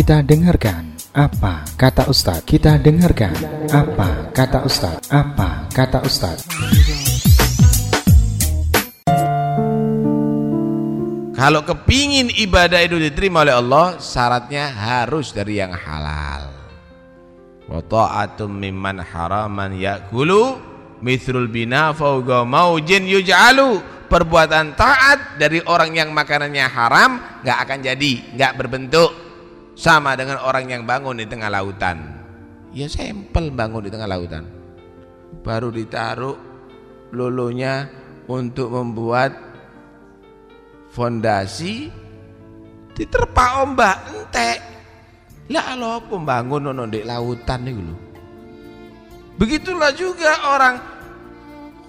Kita dengarkan apa kata Ustadz. Kita dengarkan apa kata Ustadz. Apa kata Ustadz. Kalau kepingin ibadah itu diterima oleh Allah, syaratnya harus dari yang halal. Wa ta'atum mimman haraman yakulu mithrul bina fauqa maujin yuj'alu perbuatan taat dari orang yang makanannya haram nggak akan jadi nggak berbentuk sama dengan orang yang bangun di tengah lautan. Ya sampel bangun di tengah lautan. Baru ditaruh lolonya untuk membuat fondasi diterpa ombak entek. Lah lo pembangun nono di lautan nih begitulah juga orang.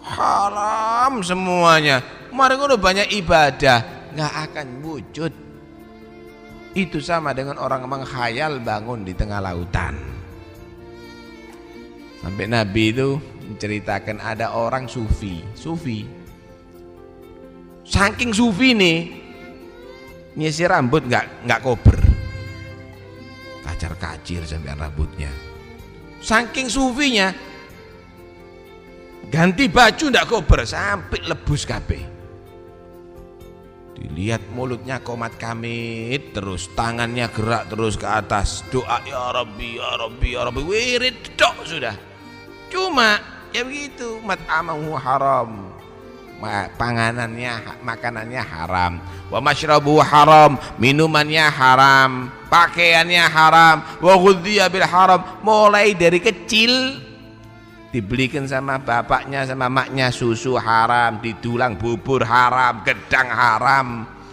Haram semuanya. Mari udah banyak ibadah nggak akan wujud itu sama dengan orang menghayal bangun di tengah lautan. Sampai Nabi itu menceritakan ada orang sufi. Sufi. Saking sufi nih nyisir rambut nggak nggak kober. Kacar kacir sampai rambutnya. Saking sufinya ganti baju ndak kober sampai lebus kabeh dilihat mulutnya komat kamit terus tangannya gerak terus ke atas. Doa ya Rabbi ya Rabbi ya Rabbi. Wirid dok sudah. Cuma ya begitu. Mat amahu haram panganannya makanannya haram. Wa masyrabu haram. Minumannya haram. Pakaiannya haram. Wa bil haram. Mulai dari kecil dibelikan sama bapaknya sama maknya susu haram didulang bubur haram gedang haram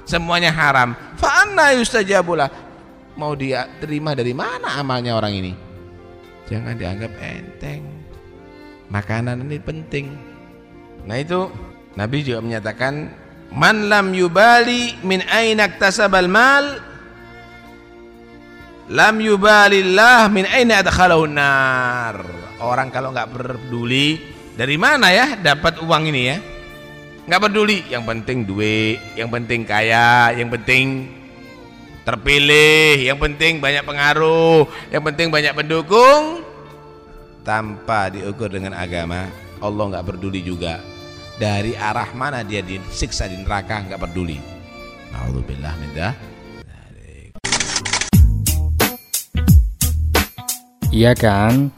semuanya haram. Fa'anna yustajabulah mau dia terima dari mana amalnya orang ini? Jangan dianggap enteng. Makanan ini penting. Nah itu Nabi juga menyatakan man lam yubali min ainak tasabal mal lam yubalillah min aina adkhalahu nar orang kalau nggak peduli dari mana ya dapat uang ini ya? Nggak peduli yang penting duit yang penting kaya yang penting terpilih yang penting banyak pengaruh yang penting banyak pendukung. Tanpa diukur dengan agama Allah nggak peduli juga. Dari arah mana dia disiksa di neraka nggak peduli Alhamdulillah minta Iya kan?